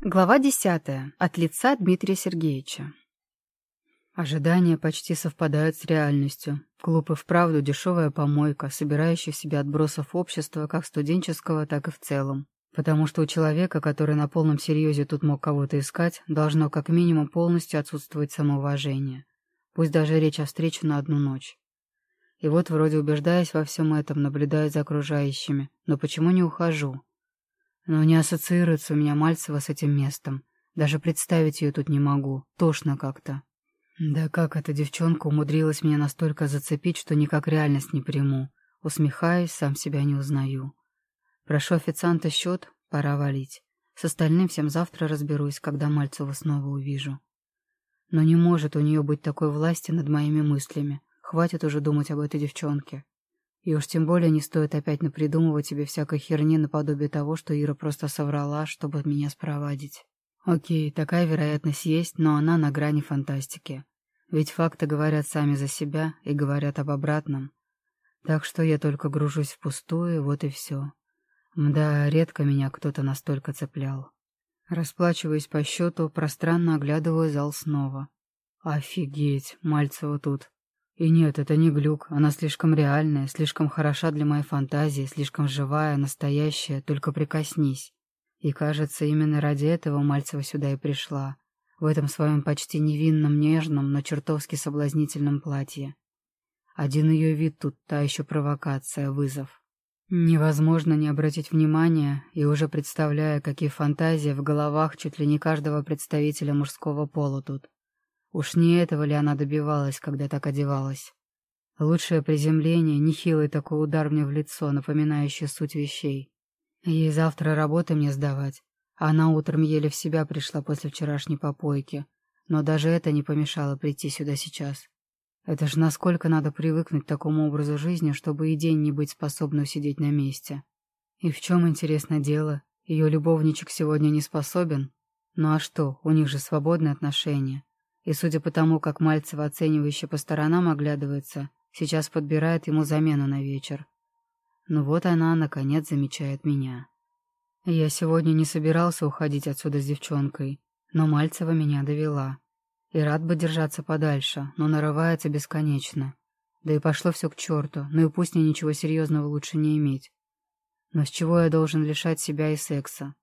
Глава десятая. От лица Дмитрия Сергеевича. Ожидания почти совпадают с реальностью. Клуб и вправду дешевая помойка, собирающая в себя отбросов общества как студенческого, так и в целом. Потому что у человека, который на полном серьезе тут мог кого-то искать, должно как минимум полностью отсутствовать самоуважение. Пусть даже речь о встрече на одну ночь. И вот вроде убеждаясь во всем этом, наблюдаю за окружающими. Но почему не ухожу? Но не ассоциируется у меня Мальцева с этим местом. Даже представить ее тут не могу. Тошно как-то. Да как эта девчонка умудрилась меня настолько зацепить, что никак реальность не приму. Усмехаюсь, сам себя не узнаю. Прошу официанта счет, пора валить. С остальным всем завтра разберусь, когда Мальцева снова увижу. Но не может у нее быть такой власти над моими мыслями. Хватит уже думать об этой девчонке. И уж тем более не стоит опять напридумывать себе всякой херни наподобие того, что Ира просто соврала, чтобы меня спровадить. Окей, такая вероятность есть, но она на грани фантастики. Ведь факты говорят сами за себя и говорят об обратном. Так что я только гружусь впустую, вот и все. Мда, редко меня кто-то настолько цеплял. Расплачиваясь по счету, пространно оглядываю зал снова. Офигеть, Мальцева тут. И нет, это не глюк, она слишком реальная, слишком хороша для моей фантазии, слишком живая, настоящая, только прикоснись. И кажется, именно ради этого Мальцева сюда и пришла, в этом своем почти невинном, нежном, но чертовски соблазнительном платье. Один ее вид тут та еще провокация, вызов. Невозможно не обратить внимания, и уже представляя, какие фантазии в головах чуть ли не каждого представителя мужского пола тут. Уж не этого ли она добивалась, когда так одевалась? Лучшее приземление, нехилый такой удар мне в лицо, напоминающий суть вещей. Ей завтра работы мне сдавать, она утром еле в себя пришла после вчерашней попойки, но даже это не помешало прийти сюда сейчас. Это же насколько надо привыкнуть к такому образу жизни, чтобы и день не быть способной сидеть на месте. И в чем, интересно, дело? Ее любовничек сегодня не способен? Ну а что, у них же свободные отношения. И судя по тому, как Мальцева оценивающе по сторонам оглядывается, сейчас подбирает ему замену на вечер. Ну вот она, наконец, замечает меня. Я сегодня не собирался уходить отсюда с девчонкой, но Мальцева меня довела. И рад бы держаться подальше, но нарывается бесконечно. Да и пошло все к черту, ну и пусть мне ничего серьезного лучше не иметь. Но с чего я должен лишать себя и секса?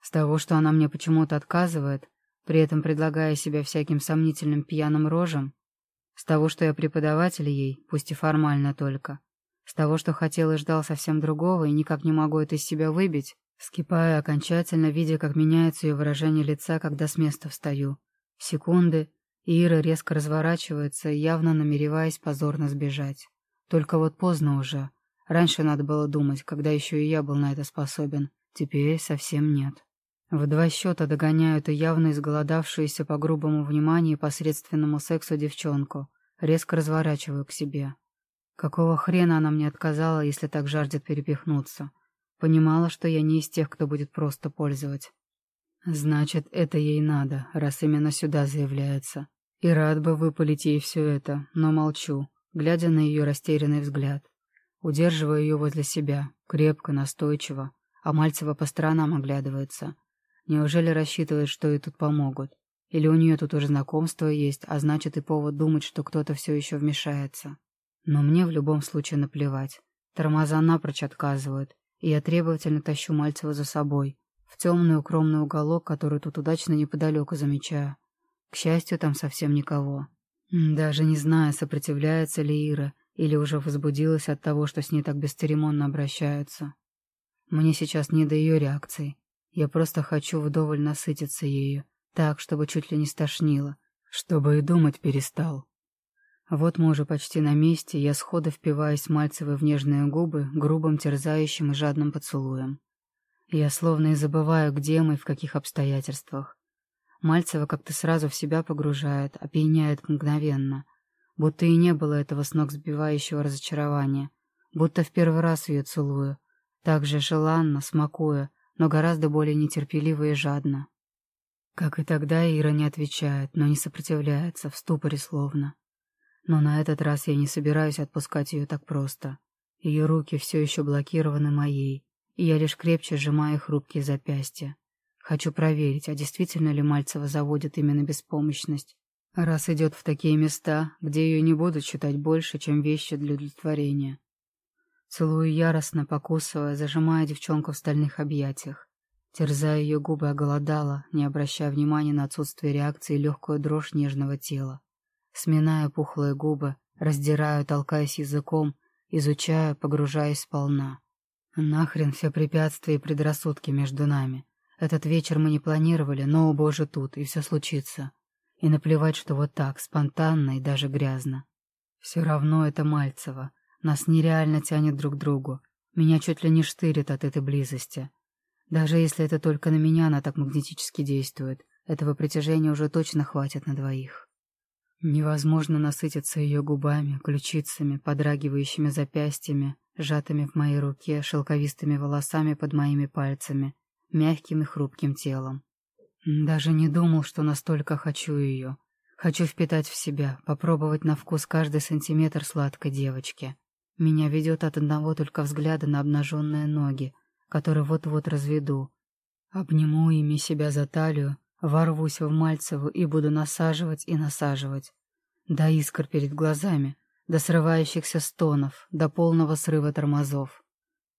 С того, что она мне почему-то отказывает, при этом предлагая себя всяким сомнительным пьяным рожам, с того, что я преподаватель ей, пусть и формально только, с того, что хотел и ждал совсем другого и никак не могу это из себя выбить, скипая окончательно, видя, как меняется ее выражение лица, когда с места встаю. Секунды, и Ира резко разворачивается, явно намереваясь позорно сбежать. Только вот поздно уже. Раньше надо было думать, когда еще и я был на это способен. Теперь совсем нет. В два счета догоняю эту явно изголодавшуюся по грубому вниманию и посредственному сексу девчонку. Резко разворачиваю к себе. Какого хрена она мне отказала, если так жаждет перепихнуться? Понимала, что я не из тех, кто будет просто пользовать. Значит, это ей надо, раз именно сюда заявляется. И рад бы выпалить ей все это, но молчу, глядя на ее растерянный взгляд. Удерживаю ее возле себя, крепко, настойчиво, а Мальцева по сторонам оглядывается. Неужели рассчитывает, что ей тут помогут? Или у нее тут уже знакомство есть, а значит и повод думать, что кто-то все еще вмешается? Но мне в любом случае наплевать. Тормоза напрочь отказывают, и я требовательно тащу Мальцева за собой, в темный укромный уголок, который тут удачно неподалеку замечаю. К счастью, там совсем никого. Даже не знаю, сопротивляется ли Ира, или уже возбудилась от того, что с ней так бесцеремонно обращаются. Мне сейчас не до ее реакции. Я просто хочу вдоволь насытиться ею, так, чтобы чуть ли не стошнило, чтобы и думать перестал. Вот мы уже почти на месте, я сходу впиваюсь Мальцевой в нежные губы грубым, терзающим и жадным поцелуем. Я словно и забываю, где мы и в каких обстоятельствах. Мальцева как-то сразу в себя погружает, опьяняет мгновенно. Будто и не было этого с ног сбивающего разочарования. Будто в первый раз ее целую. Так же желанно, смакуя, но гораздо более нетерпеливо и жадно. Как и тогда, Ира не отвечает, но не сопротивляется, в ступоре словно. Но на этот раз я не собираюсь отпускать ее так просто. Ее руки все еще блокированы моей, и я лишь крепче сжимаю хрупкие запястья. Хочу проверить, а действительно ли Мальцева заводит именно беспомощность. Раз идет в такие места, где ее не будут считать больше, чем вещи для удовлетворения. Целую яростно, покусывая, зажимая девчонку в стальных объятиях. Терзая ее губы, оголодала, не обращая внимания на отсутствие реакции и легкую дрожь нежного тела. Сминая пухлые губы, раздираю, толкаясь языком, изучая, погружаясь сполна. Нахрен все препятствия и предрассудки между нами. Этот вечер мы не планировали, но оба уже тут, и все случится. И наплевать, что вот так, спонтанно и даже грязно. Все равно это Мальцево. Нас нереально тянет друг к другу. Меня чуть ли не штырит от этой близости. Даже если это только на меня она так магнетически действует, этого притяжения уже точно хватит на двоих. Невозможно насытиться ее губами, ключицами, подрагивающими запястьями, сжатыми в моей руке, шелковистыми волосами под моими пальцами, мягким и хрупким телом. Даже не думал, что настолько хочу ее. Хочу впитать в себя, попробовать на вкус каждый сантиметр сладкой девочки. Меня ведет от одного только взгляда на обнаженные ноги, которые вот-вот разведу. Обниму ими себя за талию, ворвусь в Мальцеву и буду насаживать и насаживать. До искр перед глазами, до срывающихся стонов, до полного срыва тормозов.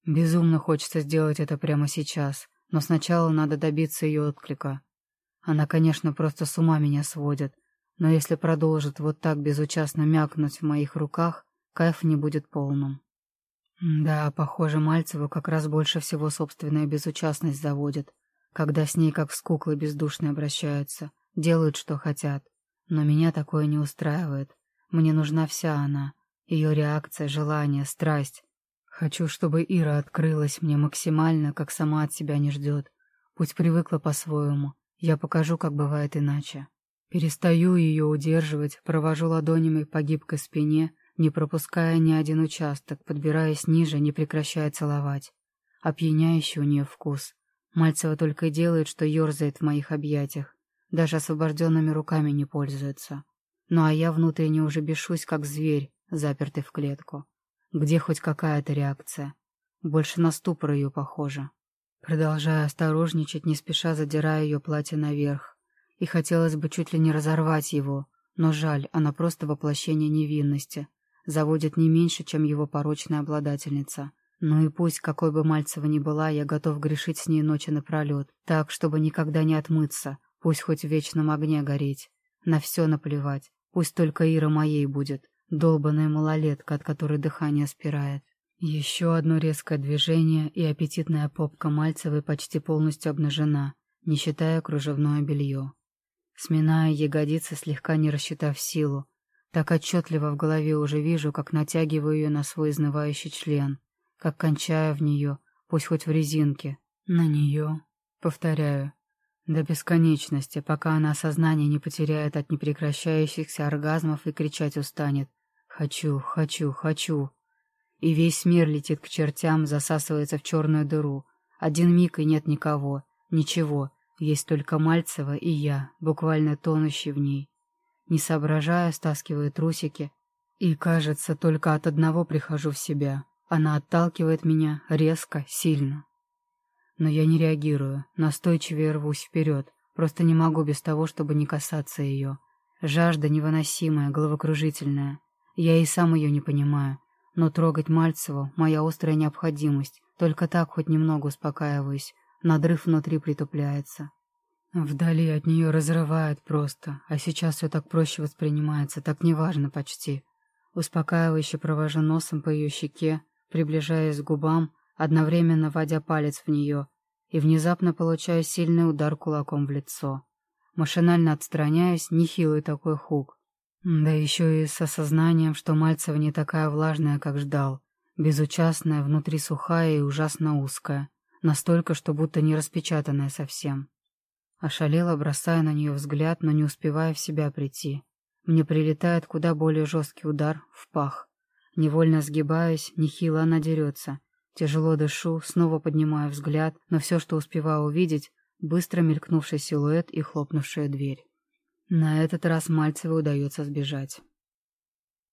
Безумно хочется сделать это прямо сейчас, но сначала надо добиться ее отклика. Она, конечно, просто с ума меня сводит, но если продолжит вот так безучастно мякнуть в моих руках, кайф не будет полным. Да, похоже, Мальцеву как раз больше всего собственная безучастность заводит, когда с ней как с куклой бездушной обращаются, делают, что хотят. Но меня такое не устраивает. Мне нужна вся она, ее реакция, желание, страсть. Хочу, чтобы Ира открылась мне максимально, как сама от себя не ждет. Пусть привыкла по-своему. Я покажу, как бывает иначе. Перестаю ее удерживать, провожу ладонями по гибкой спине, не пропуская ни один участок, подбираясь ниже, не прекращая целовать. Опьяняющий у нее вкус. Мальцева только делает, что ерзает в моих объятиях. Даже освобожденными руками не пользуется. Ну а я внутренне уже бешусь, как зверь, запертый в клетку. Где хоть какая-то реакция? Больше на ступор ее похоже. Продолжая осторожничать, не спеша задирая ее платье наверх. И хотелось бы чуть ли не разорвать его, но жаль, она просто воплощение невинности. Заводит не меньше, чем его порочная обладательница. Ну и пусть, какой бы Мальцева ни была, я готов грешить с ней ночи напролет, так, чтобы никогда не отмыться, пусть хоть в вечном огне гореть. На все наплевать, пусть только Ира моей будет, Долбаная малолетка, от которой дыхание спирает. Еще одно резкое движение, и аппетитная попка Мальцевой почти полностью обнажена, не считая кружевное белье. Сминая ягодицы, слегка не рассчитав силу, так отчетливо в голове уже вижу, как натягиваю ее на свой изнывающий член, как кончаю в нее, пусть хоть в резинке, на нее, повторяю, до бесконечности, пока она сознание не потеряет от непрекращающихся оргазмов и кричать устанет. Хочу, хочу, хочу. И весь мир летит к чертям, засасывается в черную дыру. Один миг и нет никого, ничего. Есть только Мальцева и я, буквально тонущий в ней. Не соображая, стаскиваю трусики. И, кажется, только от одного прихожу в себя. Она отталкивает меня резко, сильно. Но я не реагирую, настойчивее рвусь вперед. Просто не могу без того, чтобы не касаться ее. Жажда невыносимая, головокружительная. Я и сам ее не понимаю. Но трогать Мальцеву — моя острая необходимость. Только так хоть немного успокаиваюсь. Надрыв внутри притупляется. Вдали от нее разрывает просто, а сейчас все так проще воспринимается, так неважно почти. Успокаивающе провожу носом по ее щеке, приближаясь к губам, одновременно вводя палец в нее, и внезапно получаю сильный удар кулаком в лицо. Машинально отстраняюсь, нехилый такой хук. Да еще и с осознанием, что Мальцева не такая влажная, как ждал. Безучастная, внутри сухая и ужасно узкая. Настолько, что будто не распечатанная совсем. Ошалела, бросая на нее взгляд, но не успевая в себя прийти. Мне прилетает куда более жесткий удар в пах. Невольно сгибаюсь, нехило она дерется. Тяжело дышу, снова поднимаю взгляд, но все, что успеваю увидеть, быстро мелькнувший силуэт и хлопнувшая дверь. На этот раз Мальцевой удается сбежать.